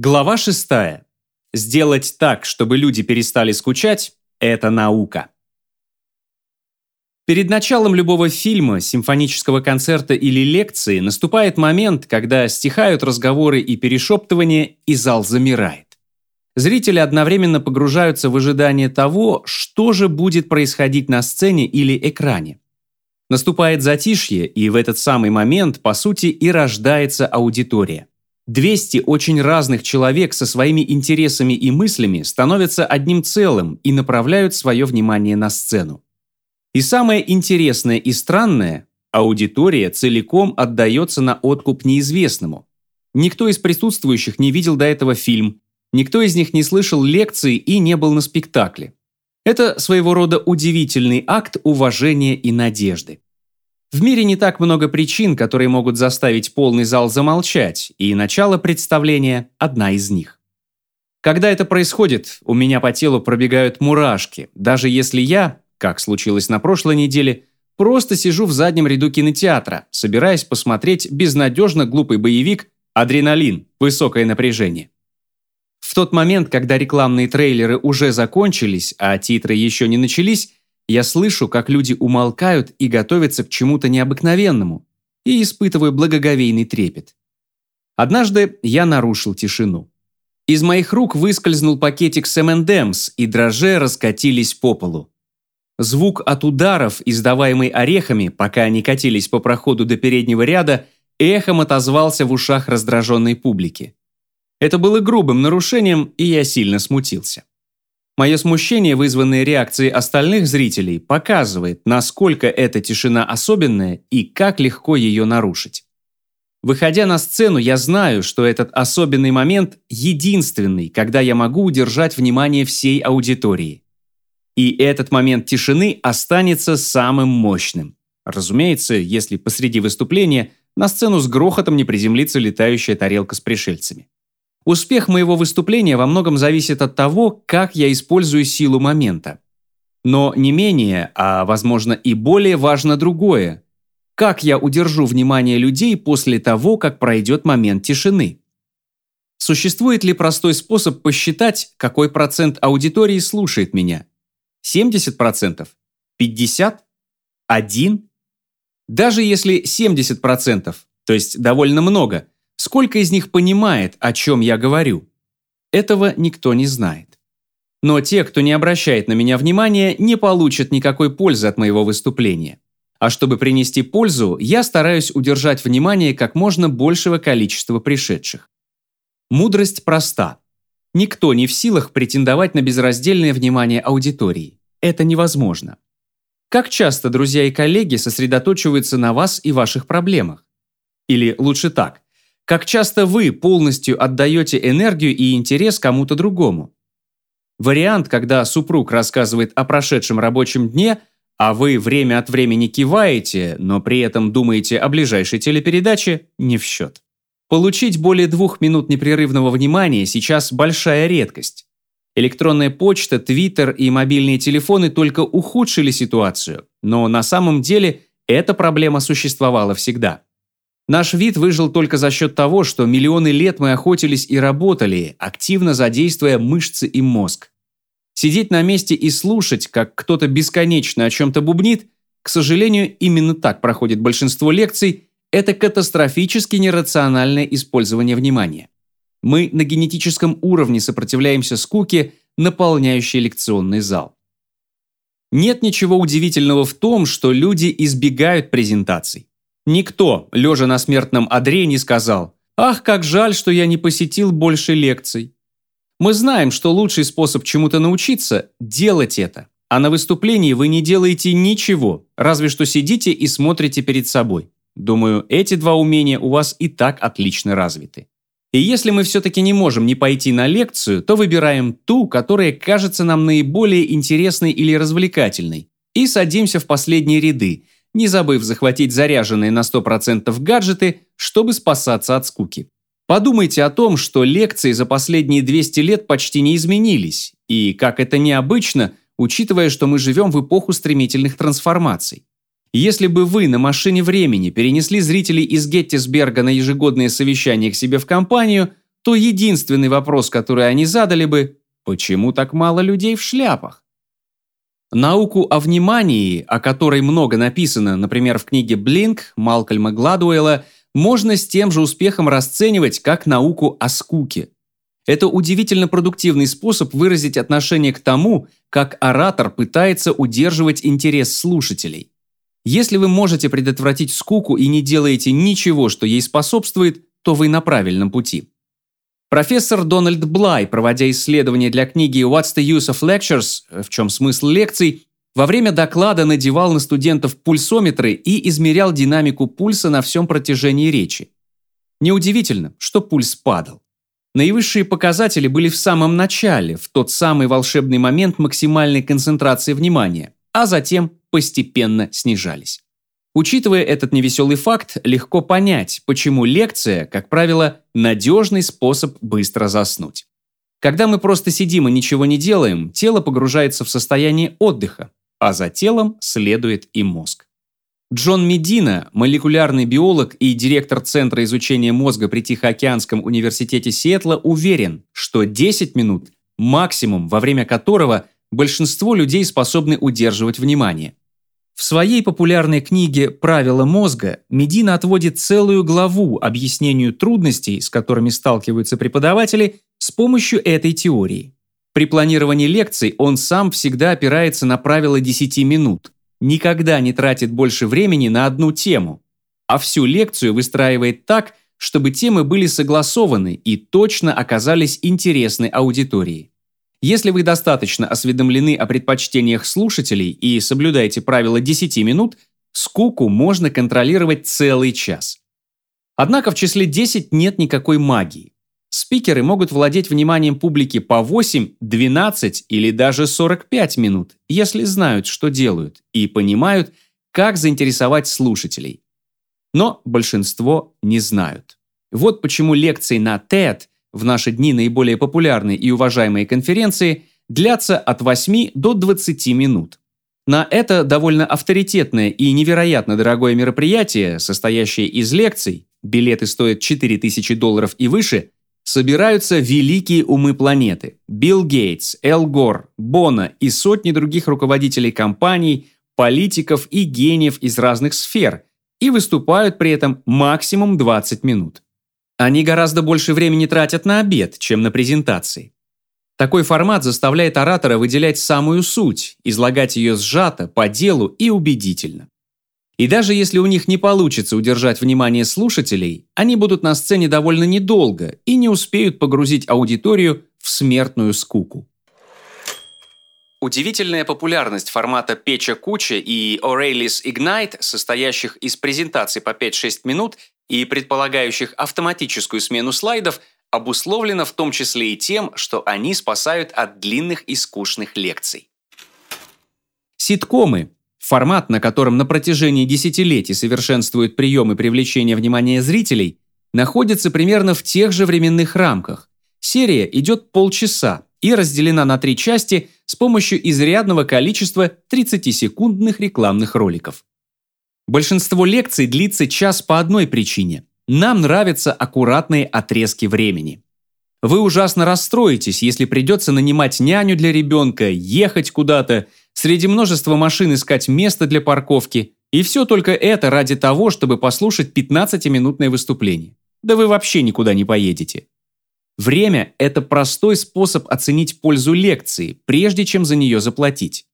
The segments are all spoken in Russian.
Глава 6. Сделать так, чтобы люди перестали скучать – это наука. Перед началом любого фильма, симфонического концерта или лекции наступает момент, когда стихают разговоры и перешептывания, и зал замирает. Зрители одновременно погружаются в ожидание того, что же будет происходить на сцене или экране. Наступает затишье, и в этот самый момент, по сути, и рождается аудитория. 200 очень разных человек со своими интересами и мыслями становятся одним целым и направляют свое внимание на сцену. И самое интересное и странное – аудитория целиком отдается на откуп неизвестному. Никто из присутствующих не видел до этого фильм, никто из них не слышал лекции и не был на спектакле. Это своего рода удивительный акт уважения и надежды. В мире не так много причин, которые могут заставить полный зал замолчать, и начало представления – одна из них. Когда это происходит, у меня по телу пробегают мурашки, даже если я, как случилось на прошлой неделе, просто сижу в заднем ряду кинотеатра, собираясь посмотреть безнадежно глупый боевик «Адреналин. Высокое напряжение». В тот момент, когда рекламные трейлеры уже закончились, а титры еще не начались, я слышу, как люди умолкают и готовятся к чему-то необыкновенному, и испытываю благоговейный трепет. Однажды я нарушил тишину. Из моих рук выскользнул пакетик с M&M's, и дрожжи раскатились по полу. Звук от ударов, издаваемый орехами, пока они катились по проходу до переднего ряда, эхом отозвался в ушах раздраженной публики. Это было грубым нарушением, и я сильно смутился. Мое смущение, вызванное реакцией остальных зрителей, показывает, насколько эта тишина особенная и как легко ее нарушить. Выходя на сцену, я знаю, что этот особенный момент единственный, когда я могу удержать внимание всей аудитории. И этот момент тишины останется самым мощным. Разумеется, если посреди выступления на сцену с грохотом не приземлится летающая тарелка с пришельцами. Успех моего выступления во многом зависит от того, как я использую силу момента. Но не менее, а возможно и более важно другое. Как я удержу внимание людей после того, как пройдет момент тишины? Существует ли простой способ посчитать, какой процент аудитории слушает меня? 70%? 50%? 1%? Даже если 70%, то есть довольно много – Сколько из них понимает, о чем я говорю? Этого никто не знает. Но те, кто не обращает на меня внимания, не получат никакой пользы от моего выступления. А чтобы принести пользу, я стараюсь удержать внимание как можно большего количества пришедших. Мудрость проста. Никто не в силах претендовать на безраздельное внимание аудитории. Это невозможно. Как часто друзья и коллеги сосредоточиваются на вас и ваших проблемах? Или лучше так, как часто вы полностью отдаете энергию и интерес кому-то другому? Вариант, когда супруг рассказывает о прошедшем рабочем дне, а вы время от времени киваете, но при этом думаете о ближайшей телепередаче, не в счет. Получить более двух минут непрерывного внимания сейчас большая редкость. Электронная почта, твиттер и мобильные телефоны только ухудшили ситуацию, но на самом деле эта проблема существовала всегда. Наш вид выжил только за счет того, что миллионы лет мы охотились и работали, активно задействуя мышцы и мозг. Сидеть на месте и слушать, как кто-то бесконечно о чем-то бубнит, к сожалению, именно так проходит большинство лекций, это катастрофически нерациональное использование внимания. Мы на генетическом уровне сопротивляемся скуке, наполняющей лекционный зал. Нет ничего удивительного в том, что люди избегают презентаций. Никто, лежа на смертном одре, не сказал «Ах, как жаль, что я не посетил больше лекций». Мы знаем, что лучший способ чему-то научиться – делать это. А на выступлении вы не делаете ничего, разве что сидите и смотрите перед собой. Думаю, эти два умения у вас и так отлично развиты. И если мы все-таки не можем не пойти на лекцию, то выбираем ту, которая кажется нам наиболее интересной или развлекательной, и садимся в последние ряды – не забыв захватить заряженные на 100% гаджеты, чтобы спасаться от скуки. Подумайте о том, что лекции за последние 200 лет почти не изменились, и как это необычно, учитывая, что мы живем в эпоху стремительных трансформаций. Если бы вы на машине времени перенесли зрителей из Геттисберга на ежегодное совещание к себе в компанию, то единственный вопрос, который они задали бы – почему так мало людей в шляпах? Науку о внимании, о которой много написано, например, в книге «Блинк» Малкольма Гладуэлла, можно с тем же успехом расценивать как науку о скуке. Это удивительно продуктивный способ выразить отношение к тому, как оратор пытается удерживать интерес слушателей. Если вы можете предотвратить скуку и не делаете ничего, что ей способствует, то вы на правильном пути. Профессор Дональд Блай, проводя исследование для книги «What's the use of lectures?» в чем смысл лекций, во время доклада надевал на студентов пульсометры и измерял динамику пульса на всем протяжении речи. Неудивительно, что пульс падал. Наивысшие показатели были в самом начале, в тот самый волшебный момент максимальной концентрации внимания, а затем постепенно снижались. Учитывая этот невеселый факт, легко понять, почему лекция, как правило, надежный способ быстро заснуть. Когда мы просто сидим и ничего не делаем, тело погружается в состояние отдыха, а за телом следует и мозг. Джон Медина, молекулярный биолог и директор Центра изучения мозга при Тихоокеанском университете Сиэтла, уверен, что 10 минут – максимум, во время которого большинство людей способны удерживать внимание. В своей популярной книге «Правила мозга» Медина отводит целую главу объяснению трудностей, с которыми сталкиваются преподаватели, с помощью этой теории. При планировании лекций он сам всегда опирается на правило 10 минут, никогда не тратит больше времени на одну тему, а всю лекцию выстраивает так, чтобы темы были согласованы и точно оказались интересны аудитории. Если вы достаточно осведомлены о предпочтениях слушателей и соблюдаете правило 10 минут, скуку можно контролировать целый час. Однако в числе 10 нет никакой магии. Спикеры могут владеть вниманием публики по 8, 12 или даже 45 минут, если знают, что делают, и понимают, как заинтересовать слушателей. Но большинство не знают. Вот почему лекции на TED – в наши дни наиболее популярные и уважаемые конференции длятся от 8 до 20 минут. На это довольно авторитетное и невероятно дорогое мероприятие, состоящее из лекций, билеты стоят 4000 долларов и выше, собираются великие умы планеты – Билл Гейтс, Эл Гор, Бона и сотни других руководителей компаний, политиков и гениев из разных сфер и выступают при этом максимум 20 минут. Они гораздо больше времени тратят на обед, чем на презентации. Такой формат заставляет оратора выделять самую суть, излагать ее сжато, по делу и убедительно. И даже если у них не получится удержать внимание слушателей, они будут на сцене довольно недолго и не успеют погрузить аудиторию в смертную скуку. Удивительная популярность формата «Печа куча» и «O'Reilly's Ignite», состоящих из презентаций по 5-6 минут, и предполагающих автоматическую смену слайдов, обусловлено в том числе и тем, что они спасают от длинных и скучных лекций. Ситкомы – формат, на котором на протяжении десятилетий совершенствуют приемы привлечения внимания зрителей, находится примерно в тех же временных рамках. Серия идет полчаса и разделена на три части с помощью изрядного количества 30-секундных рекламных роликов. Большинство лекций длится час по одной причине. Нам нравятся аккуратные отрезки времени. Вы ужасно расстроитесь, если придется нанимать няню для ребенка, ехать куда-то, среди множества машин искать место для парковки. И все только это ради того, чтобы послушать 15-минутное выступление. Да вы вообще никуда не поедете. Время – это простой способ оценить пользу лекции, прежде чем за нее заплатить.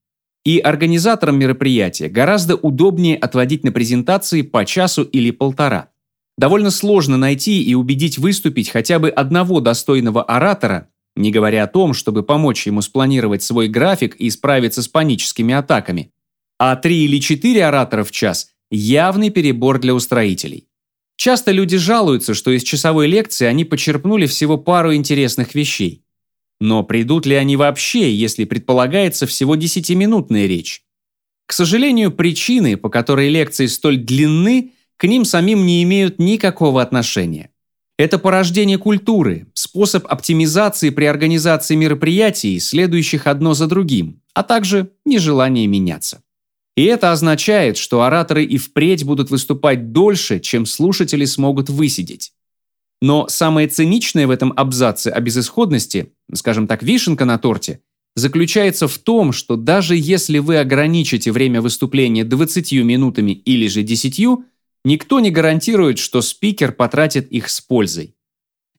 И организаторам мероприятия гораздо удобнее отводить на презентации по часу или полтора. Довольно сложно найти и убедить выступить хотя бы одного достойного оратора, не говоря о том, чтобы помочь ему спланировать свой график и справиться с паническими атаками. А три или четыре оратора в час – явный перебор для устроителей. Часто люди жалуются, что из часовой лекции они почерпнули всего пару интересных вещей. Но придут ли они вообще, если предполагается всего 10-минутная речь? К сожалению, причины, по которой лекции столь длинны, к ним самим не имеют никакого отношения. Это порождение культуры, способ оптимизации при организации мероприятий, следующих одно за другим, а также нежелание меняться. И это означает, что ораторы и впредь будут выступать дольше, чем слушатели смогут высидеть. Но самое циничное в этом абзаце о безысходности, скажем так, вишенка на торте, заключается в том, что даже если вы ограничите время выступления 20 минутами или же 10, никто не гарантирует, что спикер потратит их с пользой.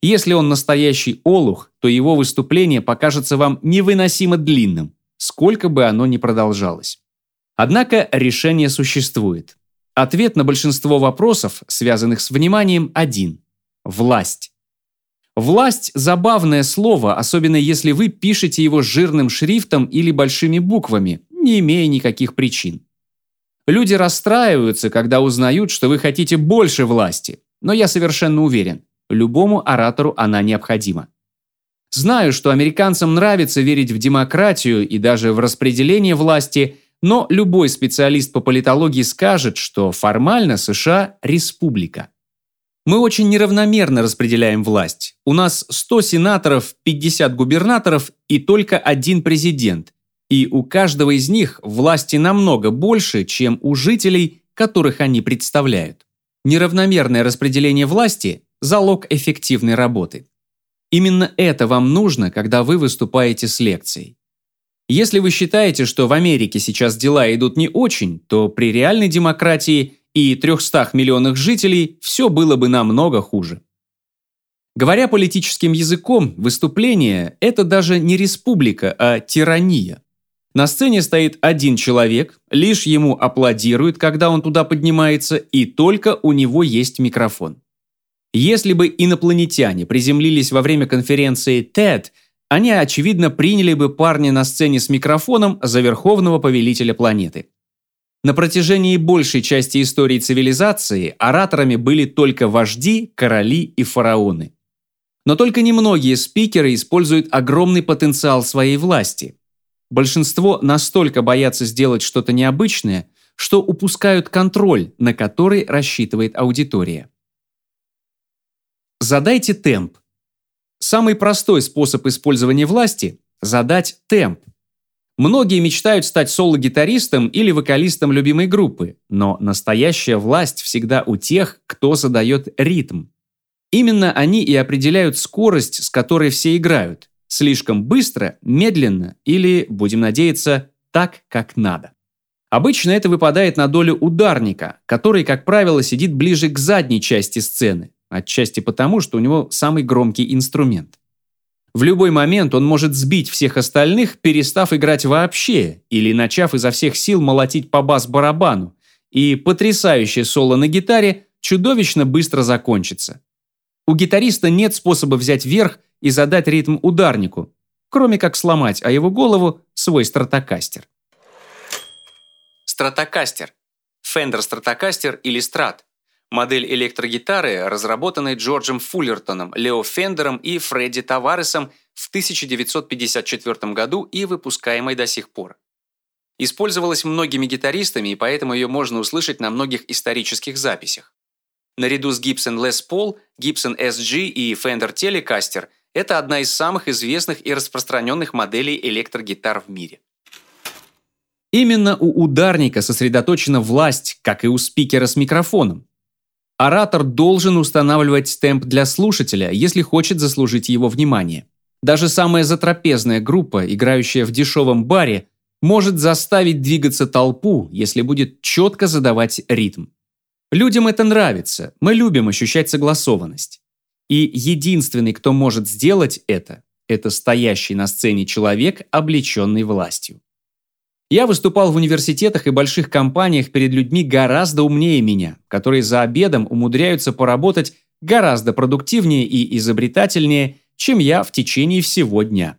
Если он настоящий олух, то его выступление покажется вам невыносимо длинным, сколько бы оно ни продолжалось. Однако решение существует. Ответ на большинство вопросов, связанных с вниманием, один – власть. Власть – забавное слово, особенно если вы пишете его жирным шрифтом или большими буквами, не имея никаких причин. Люди расстраиваются, когда узнают, что вы хотите больше власти, но я совершенно уверен, любому оратору она необходима. Знаю, что американцам нравится верить в демократию и даже в распределение власти, но любой специалист по политологии скажет, что формально США – республика. Мы очень неравномерно распределяем власть. У нас 100 сенаторов, 50 губернаторов и только один президент. И у каждого из них власти намного больше, чем у жителей, которых они представляют. Неравномерное распределение власти – залог эффективной работы. Именно это вам нужно, когда вы выступаете с лекцией. Если вы считаете, что в Америке сейчас дела идут не очень, то при реальной демократии и 300 миллионах жителей все было бы намного хуже. Говоря политическим языком, выступление – это даже не республика, а тирания. На сцене стоит один человек, лишь ему аплодируют, когда он туда поднимается, и только у него есть микрофон. Если бы инопланетяне приземлились во время конференции TED, они, очевидно, приняли бы парня на сцене с микрофоном за верховного повелителя планеты. На протяжении большей части истории цивилизации ораторами были только вожди, короли и фараоны. Но только немногие спикеры используют огромный потенциал своей власти. Большинство настолько боятся сделать что-то необычное, что упускают контроль, на который рассчитывает аудитория. Задайте темп. Самый простой способ использования власти – задать темп. Многие мечтают стать соло-гитаристом или вокалистом любимой группы, но настоящая власть всегда у тех, кто задает ритм. Именно они и определяют скорость, с которой все играют. Слишком быстро, медленно или, будем надеяться, так, как надо. Обычно это выпадает на долю ударника, который, как правило, сидит ближе к задней части сцены, отчасти потому, что у него самый громкий инструмент. В любой момент он может сбить всех остальных, перестав играть вообще или начав изо всех сил молотить по бас-барабану, и потрясающее соло на гитаре чудовищно быстро закончится. У гитариста нет способа взять верх и задать ритм ударнику, кроме как сломать о его голову свой стратокастер. Стратокастер. Fender Stratocaster или Strat Модель электрогитары, разработанная Джорджем Фуллертоном, Лео Фендером и Фредди Таваресом в 1954 году и выпускаемой до сих пор. Использовалась многими гитаристами, и поэтому ее можно услышать на многих исторических записях. Наряду с Gibson Les Paul, Gibson SG и Fender Telecaster это одна из самых известных и распространенных моделей электрогитар в мире. Именно у ударника сосредоточена власть, как и у спикера с микрофоном. Оратор должен устанавливать темп для слушателя, если хочет заслужить его внимание. Даже самая затрапезная группа, играющая в дешевом баре, может заставить двигаться толпу, если будет четко задавать ритм. Людям это нравится, мы любим ощущать согласованность. И единственный, кто может сделать это, это стоящий на сцене человек, облеченный властью. Я выступал в университетах и больших компаниях перед людьми гораздо умнее меня, которые за обедом умудряются поработать гораздо продуктивнее и изобретательнее, чем я в течение всего дня.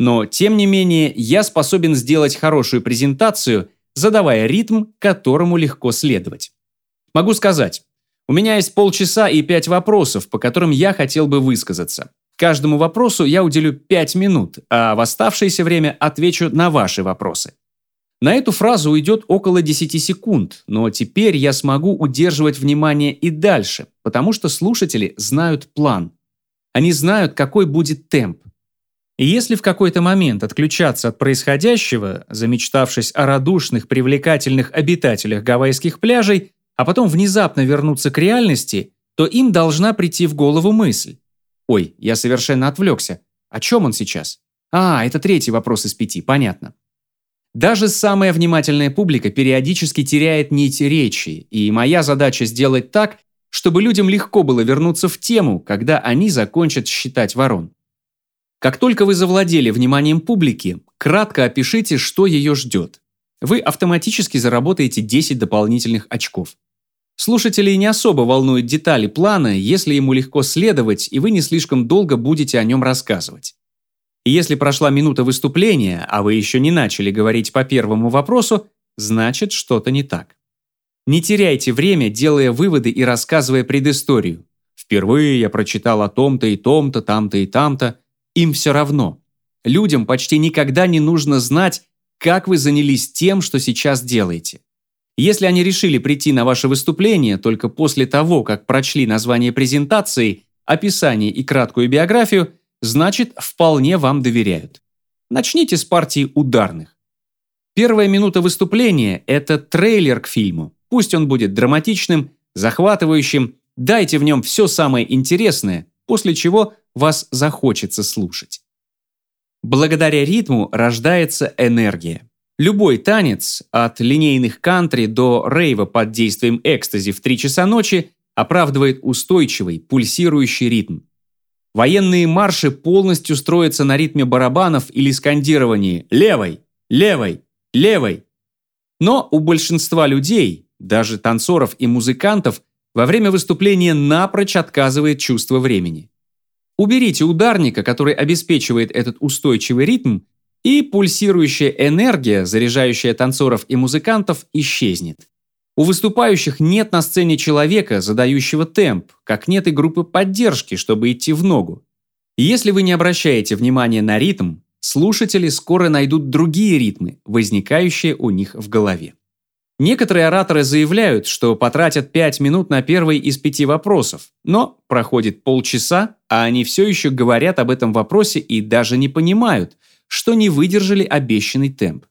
Но, тем не менее, я способен сделать хорошую презентацию, задавая ритм, которому легко следовать. Могу сказать, у меня есть полчаса и пять вопросов, по которым я хотел бы высказаться. Каждому вопросу я уделю пять минут, а в оставшееся время отвечу на ваши вопросы. На эту фразу уйдет около 10 секунд, но теперь я смогу удерживать внимание и дальше, потому что слушатели знают план. Они знают, какой будет темп. И если в какой-то момент отключаться от происходящего, замечтавшись о радушных, привлекательных обитателях гавайских пляжей, а потом внезапно вернуться к реальности, то им должна прийти в голову мысль. Ой, я совершенно отвлекся. О чем он сейчас? А, это третий вопрос из пяти, понятно. Даже самая внимательная публика периодически теряет нить речи, и моя задача сделать так, чтобы людям легко было вернуться в тему, когда они закончат считать ворон. Как только вы завладели вниманием публики, кратко опишите, что ее ждет. Вы автоматически заработаете 10 дополнительных очков. Слушателей не особо волнуют детали плана, если ему легко следовать, и вы не слишком долго будете о нем рассказывать. Если прошла минута выступления, а вы еще не начали говорить по первому вопросу, значит что-то не так. Не теряйте время, делая выводы и рассказывая предысторию. Впервые я прочитал о том-то и том-то, там-то и там-то. Им все равно. Людям почти никогда не нужно знать, как вы занялись тем, что сейчас делаете. Если они решили прийти на ваше выступление только после того, как прочли название презентации, описание и краткую биографию, значит, вполне вам доверяют. Начните с партии ударных. Первая минута выступления – это трейлер к фильму. Пусть он будет драматичным, захватывающим, дайте в нем все самое интересное, после чего вас захочется слушать. Благодаря ритму рождается энергия. Любой танец, от линейных кантри до рейва под действием экстази в 3 часа ночи, оправдывает устойчивый, пульсирующий ритм. Военные марши полностью строятся на ритме барабанов или скандировании «левой», «левой», «левой». Но у большинства людей, даже танцоров и музыкантов, во время выступления напрочь отказывает чувство времени. Уберите ударника, который обеспечивает этот устойчивый ритм, и пульсирующая энергия, заряжающая танцоров и музыкантов, исчезнет. У выступающих нет на сцене человека, задающего темп, как нет и группы поддержки, чтобы идти в ногу. Если вы не обращаете внимания на ритм, слушатели скоро найдут другие ритмы, возникающие у них в голове. Некоторые ораторы заявляют, что потратят 5 минут на первый из пяти вопросов, но проходит полчаса, а они все еще говорят об этом вопросе и даже не понимают, что не выдержали обещанный темп.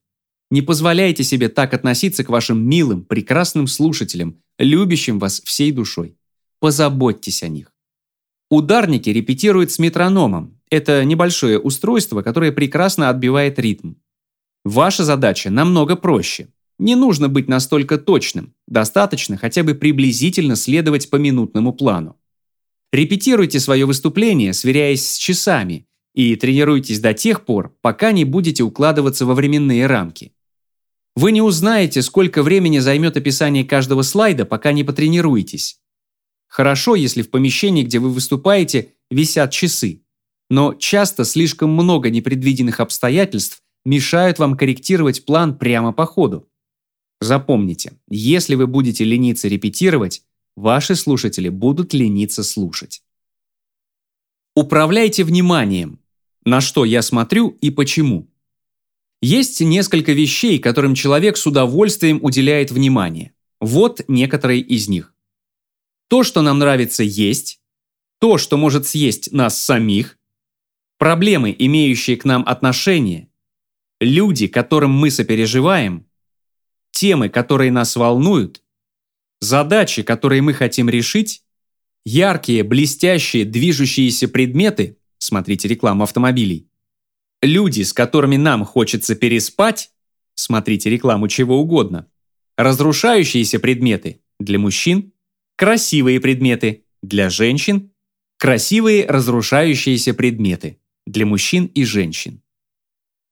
Не позволяйте себе так относиться к вашим милым, прекрасным слушателям, любящим вас всей душой. Позаботьтесь о них. Ударники репетируют с метрономом. Это небольшое устройство, которое прекрасно отбивает ритм. Ваша задача намного проще. Не нужно быть настолько точным, достаточно хотя бы приблизительно следовать по минутному плану. Репетируйте свое выступление, сверяясь с часами, и тренируйтесь до тех пор, пока не будете укладываться во временные рамки. Вы не узнаете, сколько времени займет описание каждого слайда, пока не потренируетесь. Хорошо, если в помещении, где вы выступаете, висят часы. Но часто слишком много непредвиденных обстоятельств мешают вам корректировать план прямо по ходу. Запомните, если вы будете лениться репетировать, ваши слушатели будут лениться слушать. Управляйте вниманием. На что я смотрю и почему. Есть несколько вещей, которым человек с удовольствием уделяет внимание. Вот некоторые из них. То, что нам нравится есть, то, что может съесть нас самих, проблемы, имеющие к нам отношение, люди, которым мы сопереживаем, темы, которые нас волнуют, задачи, которые мы хотим решить, яркие, блестящие, движущиеся предметы, смотрите рекламу автомобилей, Люди, с которыми нам хочется переспать, смотрите рекламу чего угодно, разрушающиеся предметы для мужчин, красивые предметы для женщин, красивые разрушающиеся предметы для мужчин и женщин.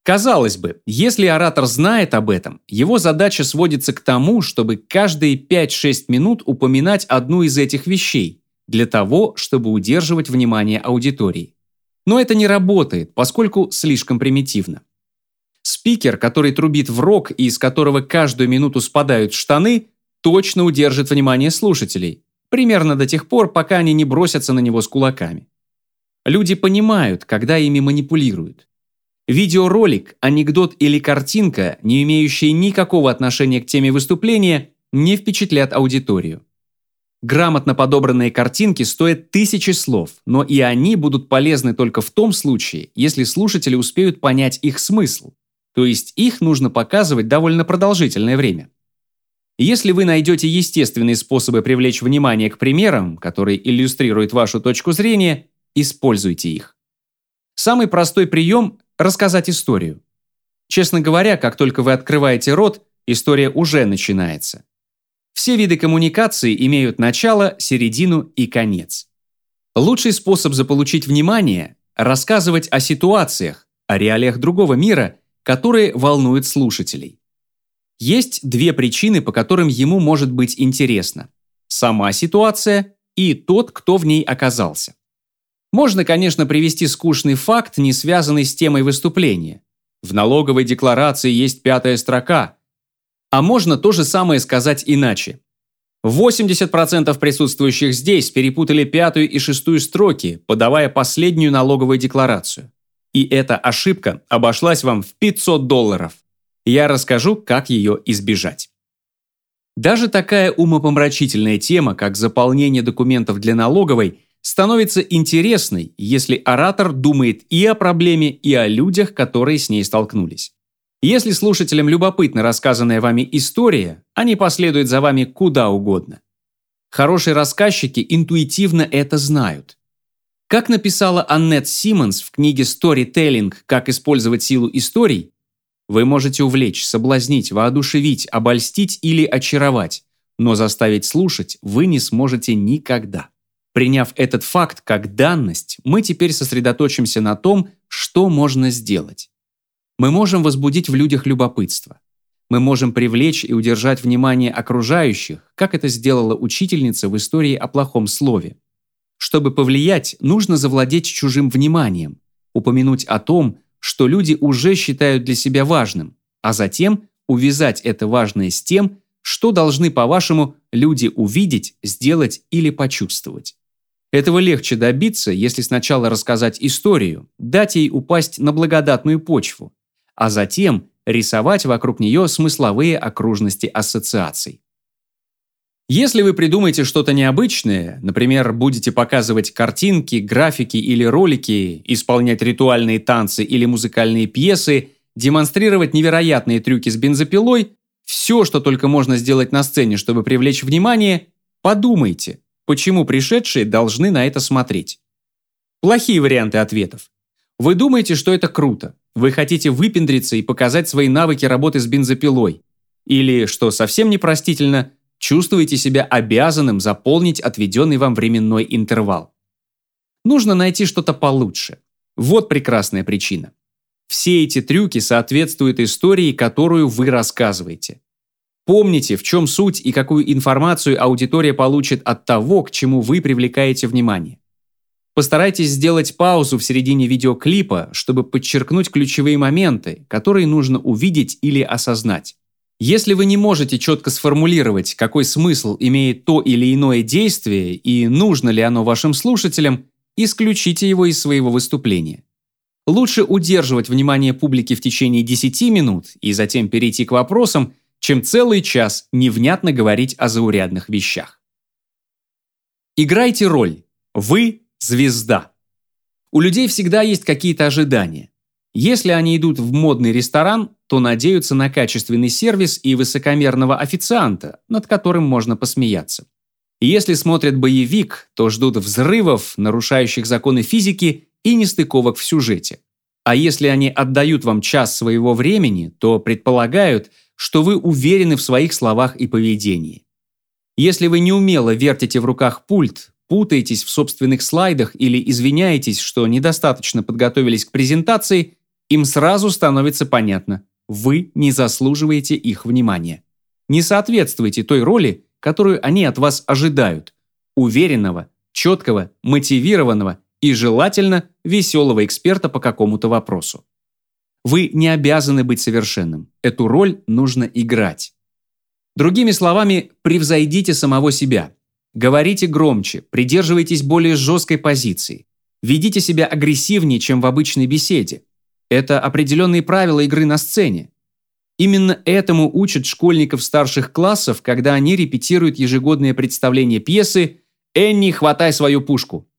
Казалось бы, если оратор знает об этом, его задача сводится к тому, чтобы каждые 5-6 минут упоминать одну из этих вещей, для того, чтобы удерживать внимание аудитории. Но это не работает, поскольку слишком примитивно. Спикер, который трубит в рог и из которого каждую минуту спадают штаны, точно удержит внимание слушателей, примерно до тех пор, пока они не бросятся на него с кулаками. Люди понимают, когда ими манипулируют. Видеоролик, анекдот или картинка, не имеющие никакого отношения к теме выступления, не впечатлят аудиторию. Грамотно подобранные картинки стоят тысячи слов, но и они будут полезны только в том случае, если слушатели успеют понять их смысл. То есть их нужно показывать довольно продолжительное время. Если вы найдете естественные способы привлечь внимание к примерам, которые иллюстрируют вашу точку зрения, используйте их. Самый простой прием – рассказать историю. Честно говоря, как только вы открываете рот, история уже начинается. Все виды коммуникации имеют начало, середину и конец. Лучший способ заполучить внимание – рассказывать о ситуациях, о реалиях другого мира, которые волнуют слушателей. Есть две причины, по которым ему может быть интересно. Сама ситуация и тот, кто в ней оказался. Можно, конечно, привести скучный факт, не связанный с темой выступления. В налоговой декларации есть пятая строка. А можно то же самое сказать иначе. 80% присутствующих здесь перепутали пятую и шестую строки, подавая последнюю налоговую декларацию. И эта ошибка обошлась вам в 500 долларов. Я расскажу, как ее избежать. Даже такая умопомрачительная тема, как заполнение документов для налоговой, становится интересной, если оратор думает и о проблеме, и о людях, которые с ней столкнулись. Если слушателям любопытна рассказанная вами история, они последуют за вами куда угодно. Хорошие рассказчики интуитивно это знают. Как написала Аннет Симмонс в книге «Storytelling. Как использовать силу историй», вы можете увлечь, соблазнить, воодушевить, обольстить или очаровать, но заставить слушать вы не сможете никогда. Приняв этот факт как данность, мы теперь сосредоточимся на том, что можно сделать. Мы можем возбудить в людях любопытство. Мы можем привлечь и удержать внимание окружающих, как это сделала учительница в истории о плохом слове. Чтобы повлиять, нужно завладеть чужим вниманием, упомянуть о том, что люди уже считают для себя важным, а затем увязать это важное с тем, что должны, по-вашему, люди увидеть, сделать или почувствовать. Этого легче добиться, если сначала рассказать историю, дать ей упасть на благодатную почву, а затем рисовать вокруг нее смысловые окружности ассоциаций. Если вы придумаете что-то необычное, например, будете показывать картинки, графики или ролики, исполнять ритуальные танцы или музыкальные пьесы, демонстрировать невероятные трюки с бензопилой, все, что только можно сделать на сцене, чтобы привлечь внимание, подумайте, почему пришедшие должны на это смотреть. Плохие варианты ответов. Вы думаете, что это круто. Вы хотите выпендриться и показать свои навыки работы с бензопилой. Или, что совсем непростительно, чувствуете себя обязанным заполнить отведенный вам временной интервал. Нужно найти что-то получше. Вот прекрасная причина. Все эти трюки соответствуют истории, которую вы рассказываете. Помните, в чем суть и какую информацию аудитория получит от того, к чему вы привлекаете внимание. Постарайтесь сделать паузу в середине видеоклипа, чтобы подчеркнуть ключевые моменты, которые нужно увидеть или осознать. Если вы не можете четко сформулировать, какой смысл имеет то или иное действие и нужно ли оно вашим слушателям, исключите его из своего выступления. Лучше удерживать внимание публики в течение 10 минут и затем перейти к вопросам, чем целый час невнятно говорить о заурядных вещах. Играйте роль. Вы – звезда. У людей всегда есть какие-то ожидания. Если они идут в модный ресторан, то надеются на качественный сервис и высокомерного официанта, над которым можно посмеяться. Если смотрят боевик, то ждут взрывов, нарушающих законы физики и нестыковок в сюжете. А если они отдают вам час своего времени, то предполагают, что вы уверены в своих словах и поведении. Если вы неумело вертите в руках пульт, путаетесь в собственных слайдах или извиняетесь, что недостаточно подготовились к презентации, им сразу становится понятно, вы не заслуживаете их внимания. Не соответствуете той роли, которую они от вас ожидают. Уверенного, четкого, мотивированного и, желательно, веселого эксперта по какому-то вопросу. Вы не обязаны быть совершенным. Эту роль нужно играть. Другими словами, превзойдите самого себя. Говорите громче, придерживайтесь более жесткой позиции. Ведите себя агрессивнее, чем в обычной беседе. Это определенные правила игры на сцене. Именно этому учат школьников старших классов, когда они репетируют ежегодное представление пьесы «Энни, хватай свою пушку».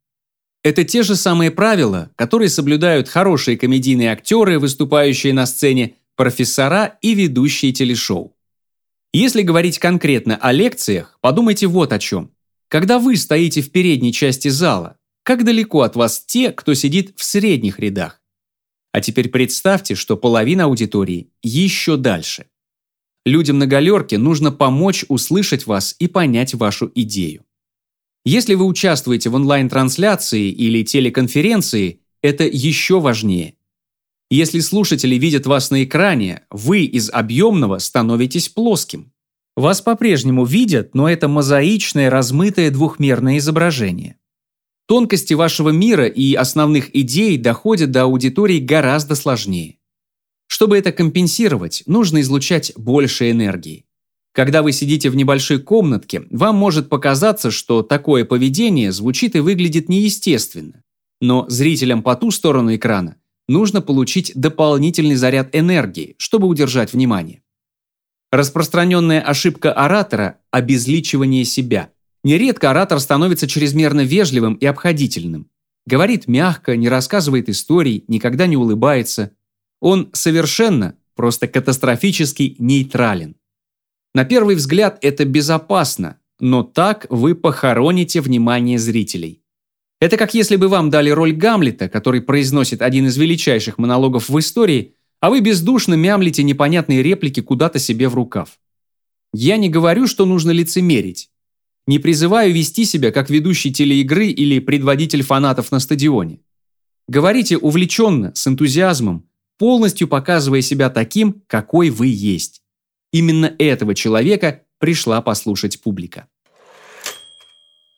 Это те же самые правила, которые соблюдают хорошие комедийные актеры, выступающие на сцене, профессора и ведущие телешоу. Если говорить конкретно о лекциях, подумайте вот о чем. Когда вы стоите в передней части зала, как далеко от вас те, кто сидит в средних рядах? А теперь представьте, что половина аудитории еще дальше. Людям на галерке нужно помочь услышать вас и понять вашу идею. Если вы участвуете в онлайн-трансляции или телеконференции, это еще важнее. Если слушатели видят вас на экране, вы из объемного становитесь плоским. Вас по-прежнему видят, но это мозаичное, размытое двухмерное изображение. Тонкости вашего мира и основных идей доходят до аудитории гораздо сложнее. Чтобы это компенсировать, нужно излучать больше энергии. Когда вы сидите в небольшой комнатке, вам может показаться, что такое поведение звучит и выглядит неестественно. Но зрителям по ту сторону экрана нужно получить дополнительный заряд энергии, чтобы удержать внимание. Распространенная ошибка оратора – обезличивание себя – Нередко оратор становится чрезмерно вежливым и обходительным. Говорит мягко, не рассказывает историй, никогда не улыбается. Он совершенно, просто катастрофически нейтрален. На первый взгляд это безопасно, но так вы похороните внимание зрителей. Это как если бы вам дали роль Гамлета, который произносит один из величайших монологов в истории, а вы бездушно мямлите непонятные реплики куда-то себе в рукав. Я не говорю, что нужно лицемерить. Не призываю вести себя как ведущий телеигры или предводитель фанатов на стадионе. Говорите увлеченно, с энтузиазмом, полностью показывая себя таким, какой вы есть. Именно этого человека пришла послушать публика.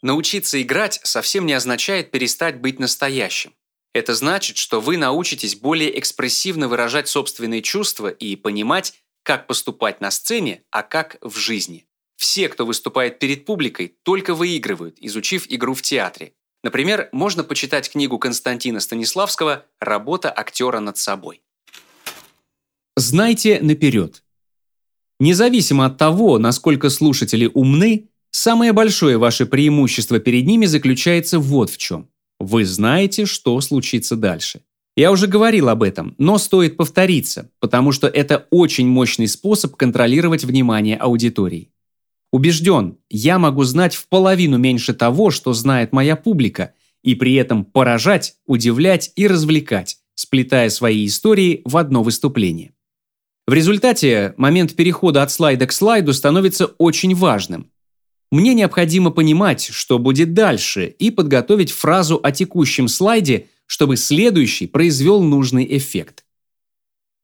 Научиться играть совсем не означает перестать быть настоящим. Это значит, что вы научитесь более экспрессивно выражать собственные чувства и понимать, как поступать на сцене, а как в жизни. Все, кто выступает перед публикой, только выигрывают, изучив игру в театре. Например, можно почитать книгу Константина Станиславского «Работа актера над собой». Знайте наперед. Независимо от того, насколько слушатели умны, самое большое ваше преимущество перед ними заключается вот в чем. Вы знаете, что случится дальше. Я уже говорил об этом, но стоит повториться, потому что это очень мощный способ контролировать внимание аудитории. Убежден, я могу знать в половину меньше того, что знает моя публика, и при этом поражать, удивлять и развлекать, сплетая свои истории в одно выступление. В результате момент перехода от слайда к слайду становится очень важным. Мне необходимо понимать, что будет дальше, и подготовить фразу о текущем слайде, чтобы следующий произвел нужный эффект.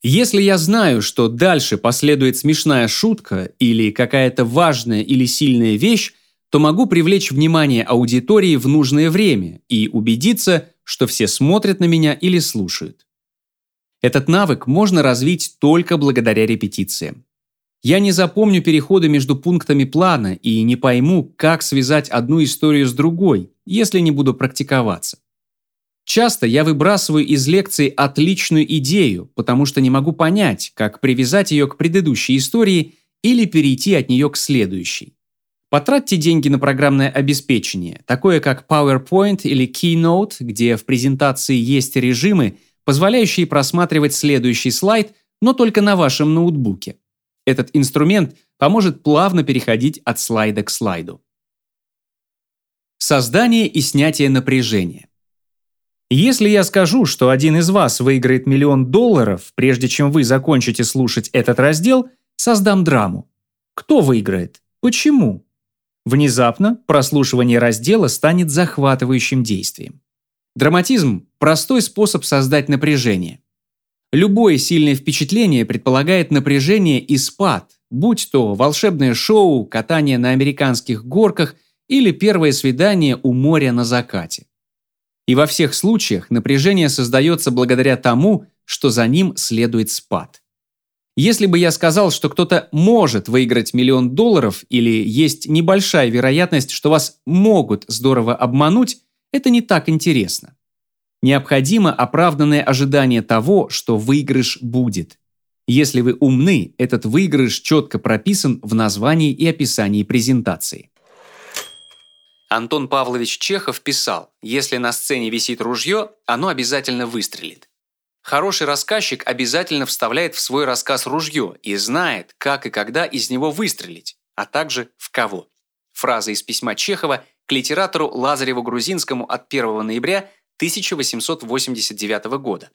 Если я знаю, что дальше последует смешная шутка или какая-то важная или сильная вещь, то могу привлечь внимание аудитории в нужное время и убедиться, что все смотрят на меня или слушают. Этот навык можно развить только благодаря репетициям. Я не запомню переходы между пунктами плана и не пойму, как связать одну историю с другой, если не буду практиковаться. Часто я выбрасываю из лекции отличную идею, потому что не могу понять, как привязать ее к предыдущей истории или перейти от нее к следующей. Потратьте деньги на программное обеспечение, такое как PowerPoint или Keynote, где в презентации есть режимы, позволяющие просматривать следующий слайд, но только на вашем ноутбуке. Этот инструмент поможет плавно переходить от слайда к слайду. Создание и снятие напряжения. Если я скажу, что один из вас выиграет миллион долларов, прежде чем вы закончите слушать этот раздел, создам драму. Кто выиграет? Почему? Внезапно прослушивание раздела станет захватывающим действием. Драматизм – простой способ создать напряжение. Любое сильное впечатление предполагает напряжение и спад, будь то волшебное шоу, катание на американских горках или первое свидание у моря на закате. И во всех случаях напряжение создается благодаря тому, что за ним следует спад. Если бы я сказал, что кто-то может выиграть миллион долларов или есть небольшая вероятность, что вас могут здорово обмануть, это не так интересно. Необходимо оправданное ожидание того, что выигрыш будет. Если вы умны, этот выигрыш четко прописан в названии и описании презентации. Антон Павлович Чехов писал, если на сцене висит ружье, оно обязательно выстрелит. Хороший рассказчик обязательно вставляет в свой рассказ ружье и знает, как и когда из него выстрелить, а также в кого. Фраза из письма Чехова к литератору Лазареву Грузинскому от 1 ноября 1889 года.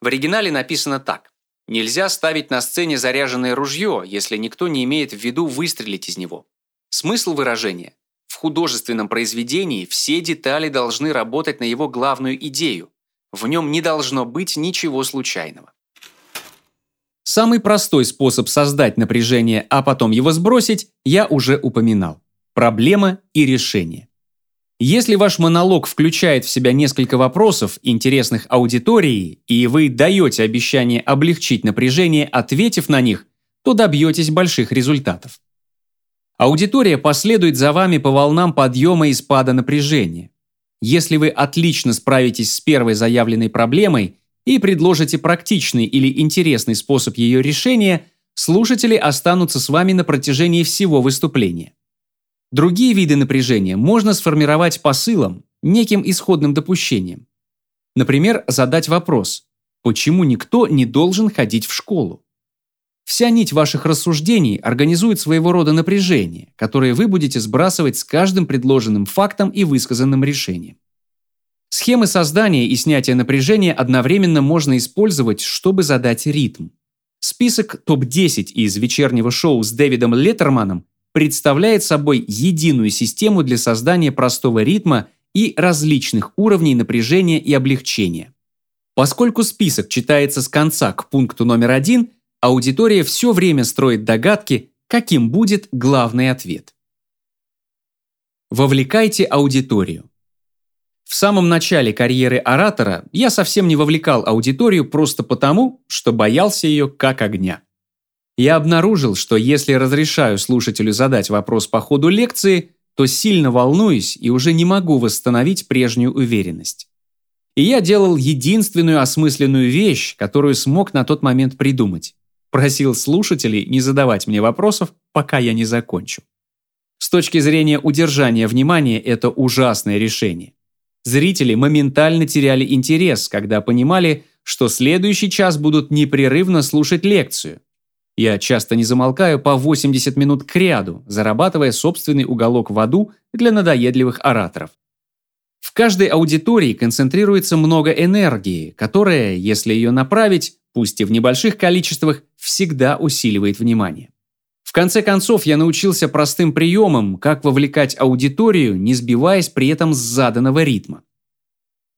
В оригинале написано так. Нельзя ставить на сцене заряженное ружье, если никто не имеет в виду выстрелить из него. Смысл выражения. В художественном произведении все детали должны работать на его главную идею. В нем не должно быть ничего случайного. Самый простой способ создать напряжение, а потом его сбросить, я уже упоминал. Проблема и решение. Если ваш монолог включает в себя несколько вопросов, интересных аудитории, и вы даете обещание облегчить напряжение, ответив на них, то добьетесь больших результатов. Аудитория последует за вами по волнам подъема и спада напряжения. Если вы отлично справитесь с первой заявленной проблемой и предложите практичный или интересный способ ее решения, слушатели останутся с вами на протяжении всего выступления. Другие виды напряжения можно сформировать посылом, неким исходным допущением. Например, задать вопрос «Почему никто не должен ходить в школу?» Вся нить ваших рассуждений организует своего рода напряжение, которое вы будете сбрасывать с каждым предложенным фактом и высказанным решением. Схемы создания и снятия напряжения одновременно можно использовать, чтобы задать ритм. Список топ-10 из вечернего шоу с Дэвидом Леттерманом представляет собой единую систему для создания простого ритма и различных уровней напряжения и облегчения. Поскольку список читается с конца к пункту номер один, аудитория все время строит догадки, каким будет главный ответ. Вовлекайте аудиторию. В самом начале карьеры оратора я совсем не вовлекал аудиторию просто потому, что боялся ее как огня я обнаружил, что если разрешаю слушателю задать вопрос по ходу лекции, то сильно волнуюсь и уже не могу восстановить прежнюю уверенность. И я делал единственную осмысленную вещь, которую смог на тот момент придумать. Просил слушателей не задавать мне вопросов, пока я не закончу. С точки зрения удержания внимания это ужасное решение. Зрители моментально теряли интерес, когда понимали, что следующий час будут непрерывно слушать лекцию, я часто не замолкаю по 80 минут к ряду, зарабатывая собственный уголок в аду для надоедливых ораторов. В каждой аудитории концентрируется много энергии, которая, если ее направить, пусть и в небольших количествах, всегда усиливает внимание. В конце концов, я научился простым приемам, как вовлекать аудиторию, не сбиваясь при этом с заданного ритма.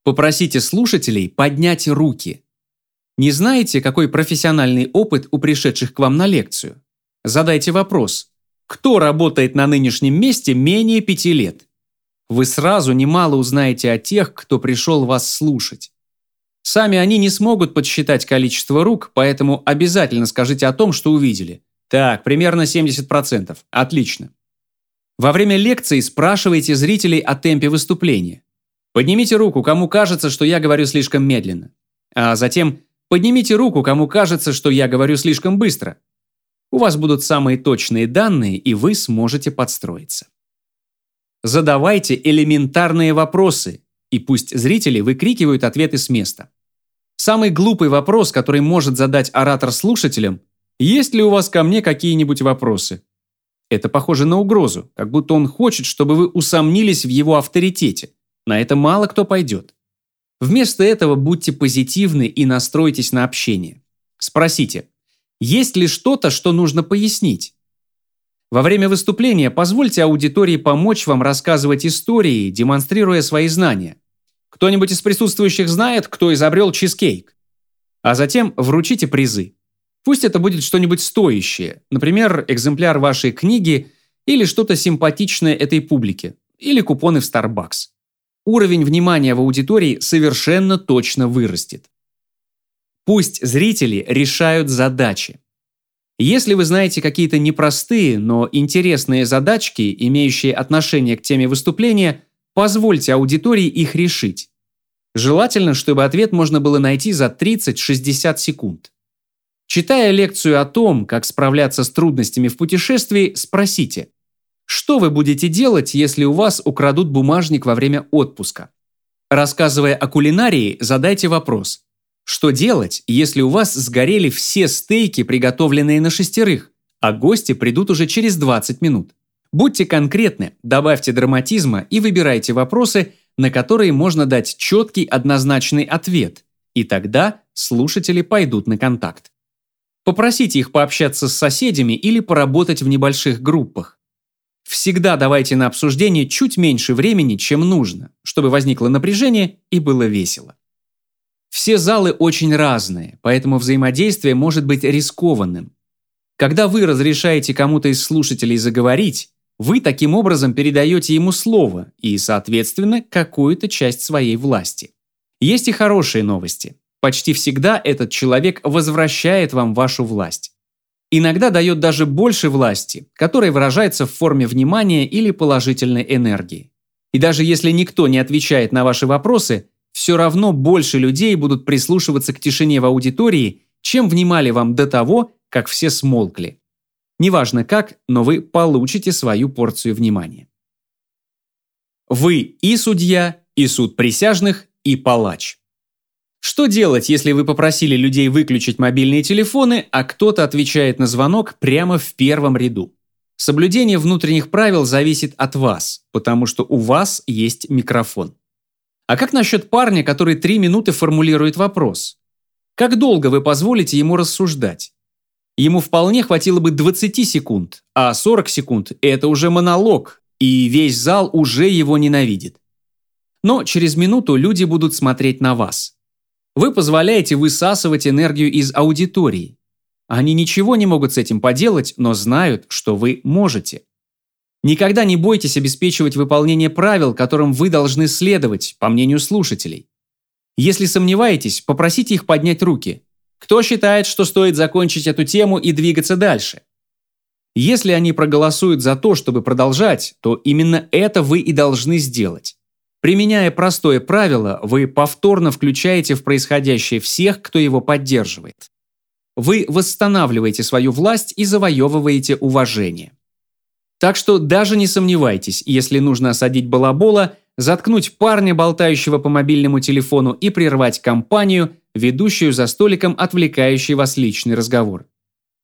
Попросите слушателей поднять руки, не знаете, какой профессиональный опыт у пришедших к вам на лекцию? Задайте вопрос. Кто работает на нынешнем месте менее пяти лет? Вы сразу немало узнаете о тех, кто пришел вас слушать. Сами они не смогут подсчитать количество рук, поэтому обязательно скажите о том, что увидели. Так, примерно 70%. Отлично. Во время лекции спрашивайте зрителей о темпе выступления. Поднимите руку, кому кажется, что я говорю слишком медленно. А затем Поднимите руку, кому кажется, что я говорю слишком быстро. У вас будут самые точные данные, и вы сможете подстроиться. Задавайте элементарные вопросы, и пусть зрители выкрикивают ответы с места. Самый глупый вопрос, который может задать оратор слушателям – есть ли у вас ко мне какие-нибудь вопросы? Это похоже на угрозу, как будто он хочет, чтобы вы усомнились в его авторитете. На это мало кто пойдет. Вместо этого будьте позитивны и настройтесь на общение. Спросите, есть ли что-то, что нужно пояснить? Во время выступления позвольте аудитории помочь вам рассказывать истории, демонстрируя свои знания. Кто-нибудь из присутствующих знает, кто изобрел чизкейк? А затем вручите призы. Пусть это будет что-нибудь стоящее, например, экземпляр вашей книги или что-то симпатичное этой публике, или купоны в Starbucks уровень внимания в аудитории совершенно точно вырастет. Пусть зрители решают задачи. Если вы знаете какие-то непростые, но интересные задачки, имеющие отношение к теме выступления, позвольте аудитории их решить. Желательно, чтобы ответ можно было найти за 30-60 секунд. Читая лекцию о том, как справляться с трудностями в путешествии, спросите – что вы будете делать, если у вас украдут бумажник во время отпуска? Рассказывая о кулинарии, задайте вопрос. Что делать, если у вас сгорели все стейки, приготовленные на шестерых, а гости придут уже через 20 минут? Будьте конкретны, добавьте драматизма и выбирайте вопросы, на которые можно дать четкий однозначный ответ, и тогда слушатели пойдут на контакт. Попросите их пообщаться с соседями или поработать в небольших группах. Всегда давайте на обсуждение чуть меньше времени, чем нужно, чтобы возникло напряжение и было весело. Все залы очень разные, поэтому взаимодействие может быть рискованным. Когда вы разрешаете кому-то из слушателей заговорить, вы таким образом передаете ему слово и, соответственно, какую-то часть своей власти. Есть и хорошие новости. Почти всегда этот человек возвращает вам вашу власть. Иногда дает даже больше власти, которая выражается в форме внимания или положительной энергии. И даже если никто не отвечает на ваши вопросы, все равно больше людей будут прислушиваться к тишине в аудитории, чем внимали вам до того, как все смолкли. Неважно как, но вы получите свою порцию внимания. Вы и судья, и суд присяжных, и палач. Что делать, если вы попросили людей выключить мобильные телефоны, а кто-то отвечает на звонок прямо в первом ряду? Соблюдение внутренних правил зависит от вас, потому что у вас есть микрофон. А как насчет парня, который три минуты формулирует вопрос? Как долго вы позволите ему рассуждать? Ему вполне хватило бы 20 секунд, а 40 секунд – это уже монолог, и весь зал уже его ненавидит. Но через минуту люди будут смотреть на вас. Вы позволяете высасывать энергию из аудитории. Они ничего не могут с этим поделать, но знают, что вы можете. Никогда не бойтесь обеспечивать выполнение правил, которым вы должны следовать, по мнению слушателей. Если сомневаетесь, попросите их поднять руки. Кто считает, что стоит закончить эту тему и двигаться дальше? Если они проголосуют за то, чтобы продолжать, то именно это вы и должны сделать. Применяя простое правило, вы повторно включаете в происходящее всех, кто его поддерживает. Вы восстанавливаете свою власть и завоевываете уважение. Так что даже не сомневайтесь, если нужно осадить балабола, заткнуть парня, болтающего по мобильному телефону, и прервать компанию, ведущую за столиком отвлекающий вас личный разговор.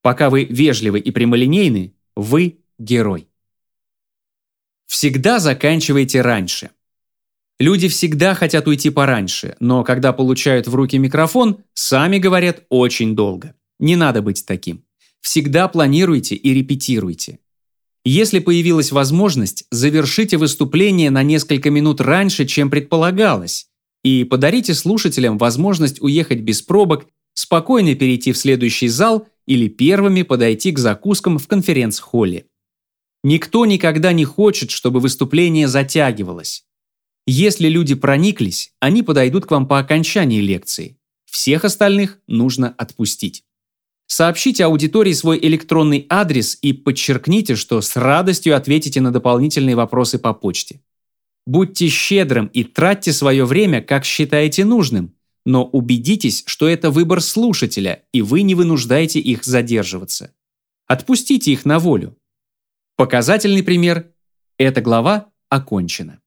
Пока вы вежливы и прямолинейны, вы герой. Всегда заканчивайте раньше. Люди всегда хотят уйти пораньше, но когда получают в руки микрофон, сами говорят очень долго. Не надо быть таким. Всегда планируйте и репетируйте. Если появилась возможность, завершите выступление на несколько минут раньше, чем предполагалось, и подарите слушателям возможность уехать без пробок, спокойно перейти в следующий зал или первыми подойти к закускам в конференц-холле. Никто никогда не хочет, чтобы выступление затягивалось. Если люди прониклись, они подойдут к вам по окончании лекции. Всех остальных нужно отпустить. Сообщите аудитории свой электронный адрес и подчеркните, что с радостью ответите на дополнительные вопросы по почте. Будьте щедрым и тратьте свое время, как считаете нужным, но убедитесь, что это выбор слушателя, и вы не вынуждаете их задерживаться. Отпустите их на волю. Показательный пример. Эта глава окончена.